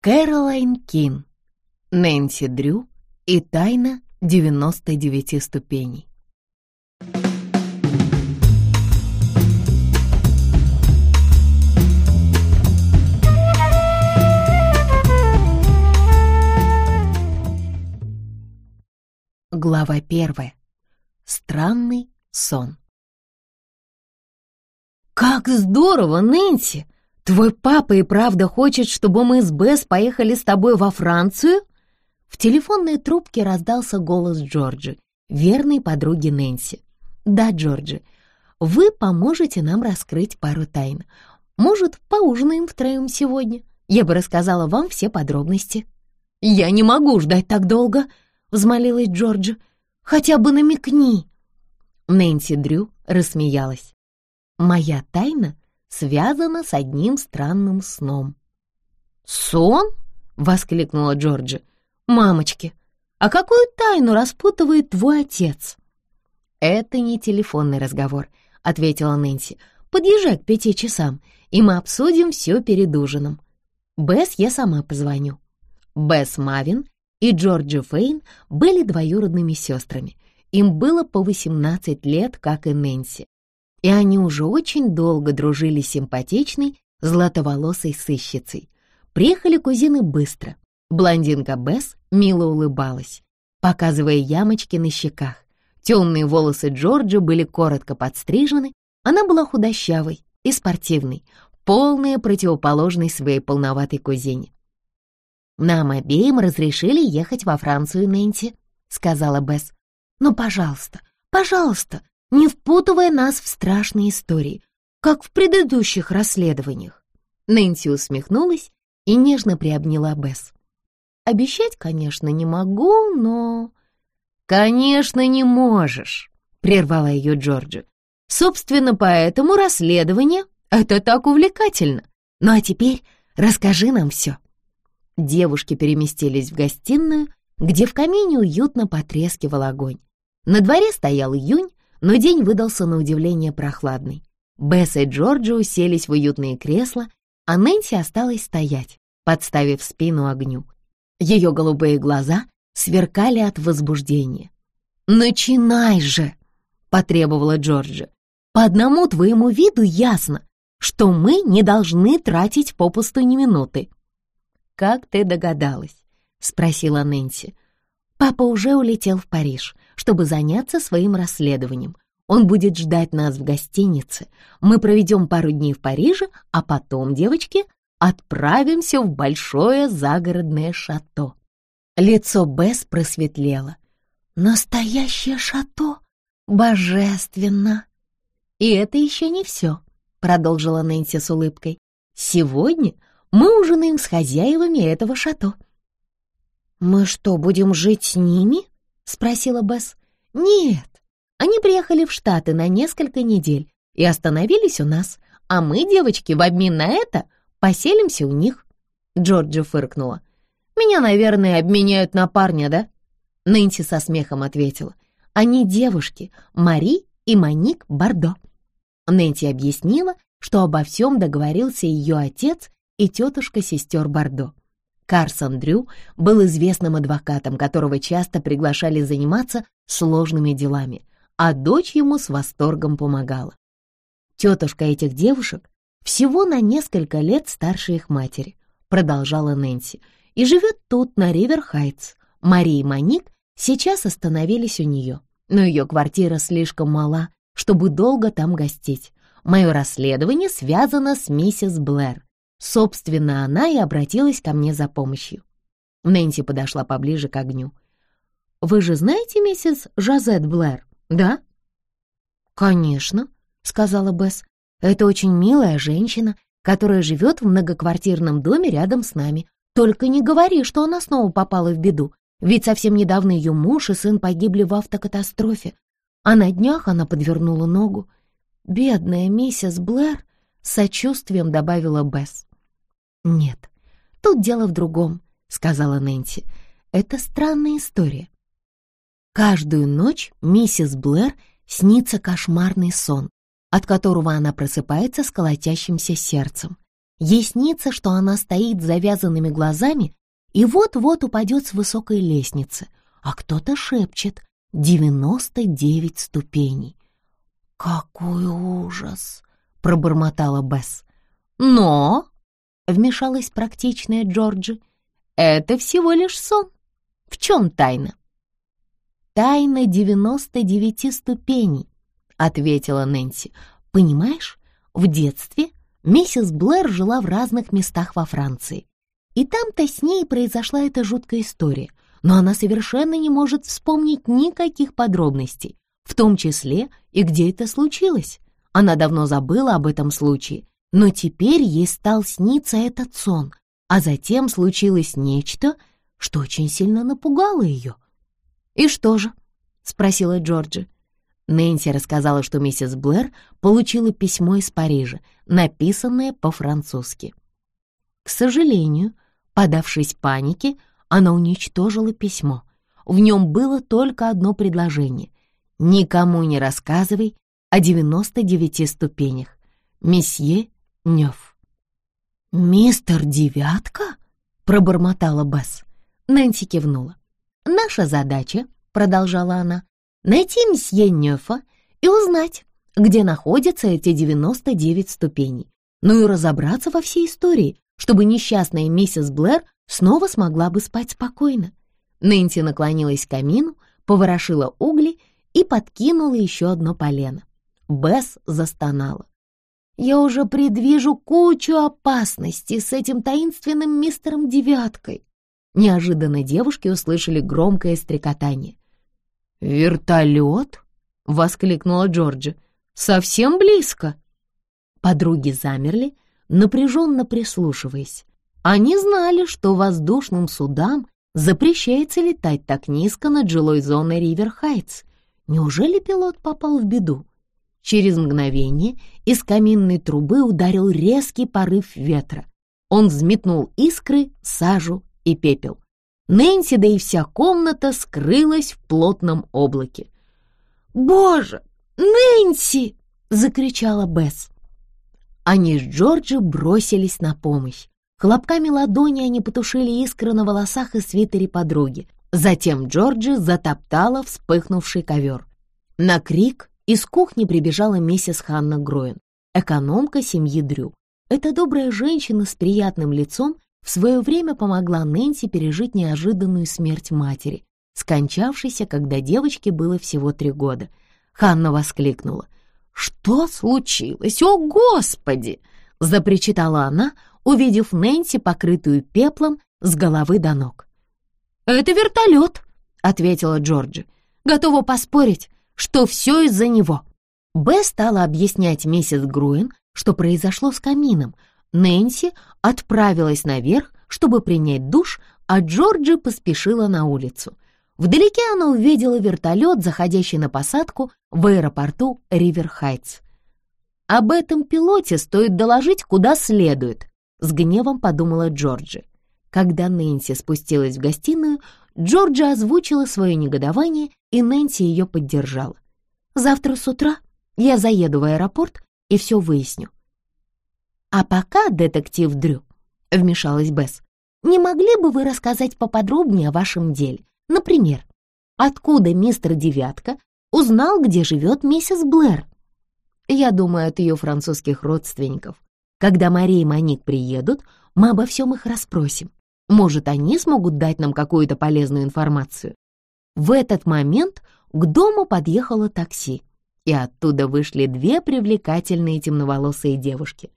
Кэролайн Кин, Нэнси Дрю и тайна 99 ступеней. Глава первая. Странный сон. «Как здорово, Нэнси! Твой папа и правда хочет, чтобы мы с Бесс поехали с тобой во Францию?» В телефонной трубке раздался голос Джорджи, верной подруги Нэнси. «Да, Джорджи, вы поможете нам раскрыть пару тайн. Может, поужинаем втроем сегодня? Я бы рассказала вам все подробности». «Я не могу ждать так долго!» — взмолилась Джорджи. «Хотя бы намекни!» Нэнси Дрю рассмеялась. «Моя тайна связана с одним странным сном». «Сон?» — воскликнула Джорджи. «Мамочки, а какую тайну распутывает твой отец?» «Это не телефонный разговор», — ответила Нэнси. «Подъезжай к пяти часам, и мы обсудим все перед ужином. Бесс я сама позвоню». Бесс Мавин и Джорджи Фейн были двоюродными сестрами. Им было по 18 лет, как и Нэнси. И они уже очень долго дружили с симпатичной, златоволосой сыщицей. Приехали кузины быстро. Блондинка Бесс мило улыбалась, показывая ямочки на щеках. Темные волосы Джорджи были коротко подстрижены, она была худощавой и спортивной, полная противоположной своей полноватой кузине. «Нам обеим разрешили ехать во Францию, Нэнси», — сказала Бесс. «Ну, пожалуйста, пожалуйста, не впутывая нас в страшные истории, как в предыдущих расследованиях». Нэнси усмехнулась и нежно приобняла Бесс. «Обещать, конечно, не могу, но...» «Конечно, не можешь», — прервала ее Джорджи. «Собственно, поэтому расследование — это так увлекательно. Ну а теперь расскажи нам все». Девушки переместились в гостиную, где в камине уютно потрескивал огонь. На дворе стоял июнь, но день выдался на удивление прохладный. Бесс и Джорджи уселись в уютные кресла, а Нэнси осталась стоять, подставив спину огню. Ее голубые глаза сверкали от возбуждения. «Начинай же!» — потребовала Джорджи. «По одному твоему виду ясно, что мы не должны тратить попусту ни минуты. «Как ты догадалась?» — спросила Нэнси. «Папа уже улетел в Париж, чтобы заняться своим расследованием. Он будет ждать нас в гостинице. Мы проведем пару дней в Париже, а потом, девочки, отправимся в большое загородное шато». Лицо Бесс просветлело. «Настоящее шато? Божественно!» «И это еще не все», — продолжила Нэнси с улыбкой. «Сегодня мы ужинаем с хозяевами этого шато». «Мы что, будем жить с ними?» — спросила Бесс. «Нет, они приехали в Штаты на несколько недель и остановились у нас, а мы, девочки, в обмен на это поселимся у них». Джорджи фыркнула. «Меня, наверное, обменяют на парня, да?» Нэнси со смехом ответила. «Они девушки, Мари и Моник Бардо». Нэнси объяснила, что обо всем договорился ее отец и тетушка сестер Бордо. Карсон Дрю был известным адвокатом, которого часто приглашали заниматься сложными делами, а дочь ему с восторгом помогала. Тетушка этих девушек всего на несколько лет старше их матери, продолжала Нэнси, и живет тут, на Ривер-Хайтс. Мария и Моник сейчас остановились у нее, но ее квартира слишком мала, чтобы долго там гостить. Мое расследование связано с миссис Блэр, Собственно, она и обратилась ко мне за помощью. Нэнси подошла поближе к огню. «Вы же знаете миссис Жазет Блэр, да?» «Конечно», — сказала Бесс. «Это очень милая женщина, которая живет в многоквартирном доме рядом с нами. Только не говори, что она снова попала в беду, ведь совсем недавно ее муж и сын погибли в автокатастрофе, а на днях она подвернула ногу. Бедная миссис Блэр», — сочувствием добавила Бесс. «Нет, тут дело в другом», — сказала Нэнси. «Это странная история. Каждую ночь миссис Блэр снится кошмарный сон, от которого она просыпается с колотящимся сердцем. Ей снится, что она стоит с завязанными глазами и вот-вот упадет с высокой лестницы, а кто-то шепчет «девяносто девять ступеней». «Какой ужас!» — пробормотала Бесс. «Но», — вмешалась практичная Джорджи, — «это всего лишь сон. В чем тайна?» «Тайна девяносто девяти ступеней», — ответила Нэнси. «Понимаешь, в детстве миссис Блэр жила в разных местах во Франции. И там-то с ней произошла эта жуткая история, но она совершенно не может вспомнить никаких подробностей, в том числе и где это случилось. Она давно забыла об этом случае, но теперь ей стал сниться этот сон, а затем случилось нечто, что очень сильно напугало ее. «И что же?» — спросила Джорджи. Нэнси рассказала, что миссис Блэр получила письмо из Парижа, написанное по-французски. К сожалению, подавшись панике, она уничтожила письмо. В нем было только одно предложение — «Никому не рассказывай о 99 ступенях. Месье Нёв». «Мистер Девятка?» — пробормотала Бесс. Нэнси кивнула. «Наша задача», — продолжала она, — «найти месье Нёфа и узнать, где находятся эти 99 ступеней, ну и разобраться во всей истории, чтобы несчастная миссис Блэр снова смогла бы спать спокойно. Нэнси наклонилась к камину, поворошила угли и подкинула еще одно полено. Бесс застонала. «Я уже предвижу кучу опасностей с этим таинственным мистером Девяткой». Неожиданно девушки услышали громкое стрекотание. «Вертолет?» — воскликнула Джорджи. «Совсем близко!» Подруги замерли, напряженно прислушиваясь. Они знали, что воздушным судам запрещается летать так низко над жилой зоной Ривер-Хайтс. Неужели пилот попал в беду? Через мгновение из каминной трубы ударил резкий порыв ветра. Он взметнул искры, сажу и пепел. Нэнси, да и вся комната скрылась в плотном облаке. «Боже, Нэнси!» — закричала Бесс. Они с Джорджи бросились на помощь. Хлопками ладони они потушили искры на волосах и свитере подруги. Затем Джорджи затоптала вспыхнувший ковер. На крик из кухни прибежала миссис Ханна Гроин, экономка семьи Дрю. Эта добрая женщина с приятным лицом в свое время помогла Нэнси пережить неожиданную смерть матери, скончавшейся, когда девочке было всего три года. Ханна воскликнула. «Что случилось? О, Господи!» — запричитала она, увидев Нэнси, покрытую пеплом с головы до ног. «Это вертолет», — ответила Джорджи. «Готова поспорить, что все из-за него». Б стала объяснять миссис Груин, что произошло с камином. Нэнси отправилась наверх, чтобы принять душ, а Джорджи поспешила на улицу — Вдалеке она увидела вертолет, заходящий на посадку в аэропорту Ривер-Хайтс. «Об этом пилоте стоит доложить куда следует», — с гневом подумала Джорджи. Когда Нэнси спустилась в гостиную, Джорджи озвучила свое негодование, и Нэнси ее поддержала. «Завтра с утра я заеду в аэропорт и все выясню». «А пока, детектив Дрю», — вмешалась Бесс, «не могли бы вы рассказать поподробнее о вашем деле? Например, откуда мистер Девятка узнал, где живет миссис Блэр? Я думаю, от ее французских родственников. Когда Мария и Моник приедут, мы обо всем их расспросим. Может, они смогут дать нам какую-то полезную информацию. В этот момент к дому подъехало такси, и оттуда вышли две привлекательные темноволосые девушки.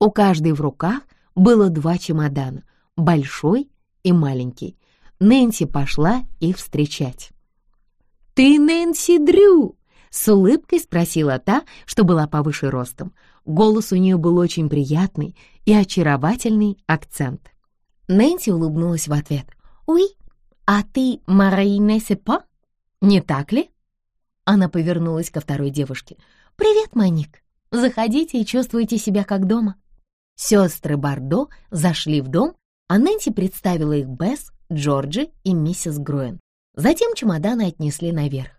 У каждой в руках было два чемодана, большой и маленький. Нэнси пошла их встречать. «Ты Нэнси Дрю?» — с улыбкой спросила та, что была повыше ростом. Голос у нее был очень приятный и очаровательный акцент. Нэнси улыбнулась в ответ. «Уи, а ты Марайне Сепа? Не так ли?» Она повернулась ко второй девушке. «Привет, Маник. Заходите и чувствуйте себя как дома». Сестры Бардо зашли в дом, а Нэнси представила их Бесс, Джорджи и миссис Груэн. Затем чемоданы отнесли наверх.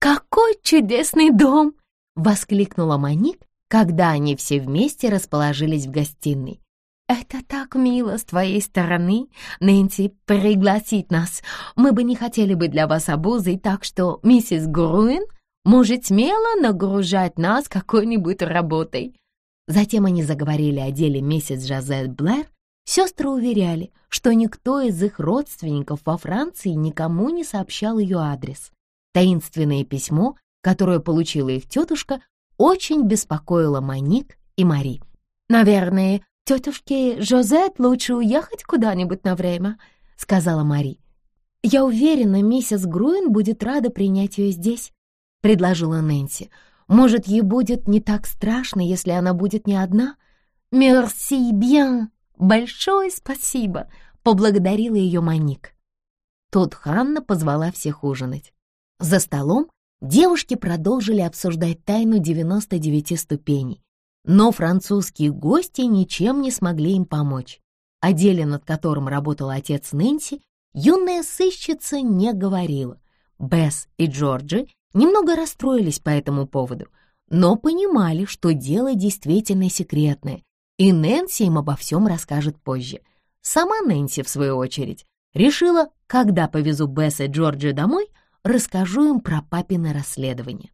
«Какой чудесный дом!» — воскликнула Моник, когда они все вместе расположились в гостиной. «Это так мило с твоей стороны, Нэнси, пригласить нас. Мы бы не хотели быть для вас обузой, так что миссис Груин может смело нагружать нас какой-нибудь работой». Затем они заговорили о деле миссис Жазет Блэр. Сестры уверяли, что никто из их родственников во Франции никому не сообщал ее адрес. Таинственное письмо, которое получила их тетушка, очень беспокоило Моник и Мари. «Наверное, тетушке Жозет лучше уехать куда-нибудь на время», — сказала Мари. «Я уверена, миссис Груин будет рада принять ее здесь», — предложила Нэнси. «Может, ей будет не так страшно, если она будет не одна?» «Мерси бьен! Большое спасибо!» — поблагодарила ее Моник. Тут Ханна позвала всех ужинать. За столом девушки продолжили обсуждать тайну 99 ступеней, но французские гости ничем не смогли им помочь. О деле, над которым работал отец Нэнси, юная сыщица не говорила. Бесс и Джорджи немного расстроились по этому поводу, но понимали, что дело действительно секретное, и Нэнси им обо всем расскажет позже. Сама Нэнси, в свою очередь, решила, когда повезу Бесс и Джорджи домой, расскажу им про папино расследование.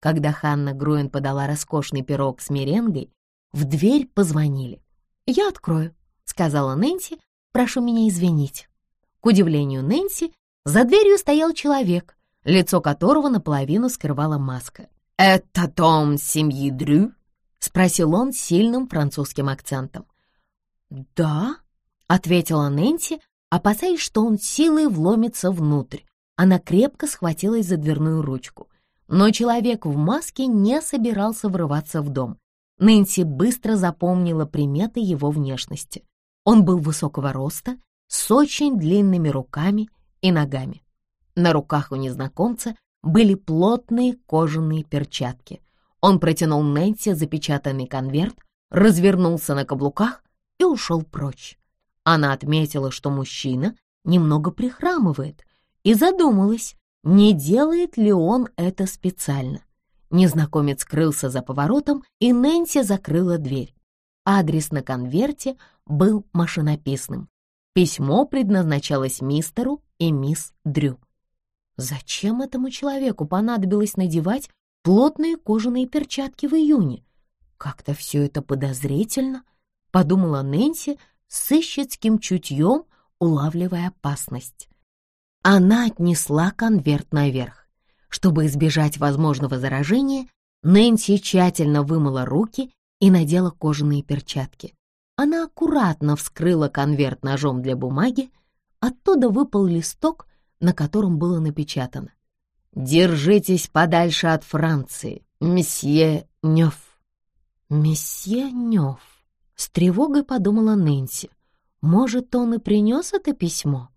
Когда Ханна Груэн подала роскошный пирог с меренгой, в дверь позвонили. «Я открою», — сказала Нэнси, — «прошу меня извинить». К удивлению Нэнси, за дверью стоял человек, лицо которого наполовину скрывала маска. «Это Том семьи Дрю?» — спросил он сильным французским акцентом. «Да», — ответила Нэнси, опасаясь, что он силой вломится внутрь. Она крепко схватилась за дверную ручку. Но человек в маске не собирался врываться в дом. Нэнси быстро запомнила приметы его внешности. Он был высокого роста, с очень длинными руками и ногами. На руках у незнакомца были плотные кожаные перчатки. Он протянул Нэнси запечатанный конверт, развернулся на каблуках и ушел прочь. Она отметила, что мужчина немного прихрамывает, и задумалась, не делает ли он это специально. Незнакомец скрылся за поворотом, и Нэнси закрыла дверь. Адрес на конверте был машинописным. Письмо предназначалось мистеру и мисс Дрю. Зачем этому человеку понадобилось надевать плотные кожаные перчатки в июне? Как-то все это подозрительно, подумала Нэнси с ищецким чутьем, улавливая опасность. Она отнесла конверт наверх. Чтобы избежать возможного заражения, Нэнси тщательно вымыла руки и надела кожаные перчатки. Она аккуратно вскрыла конверт ножом для бумаги, оттуда выпал листок, на котором было напечатано. «Держитесь подальше от Франции, месье Нёв». «Месье Нёв», — с тревогой подумала Нэнси. «Может, он и принес это письмо?»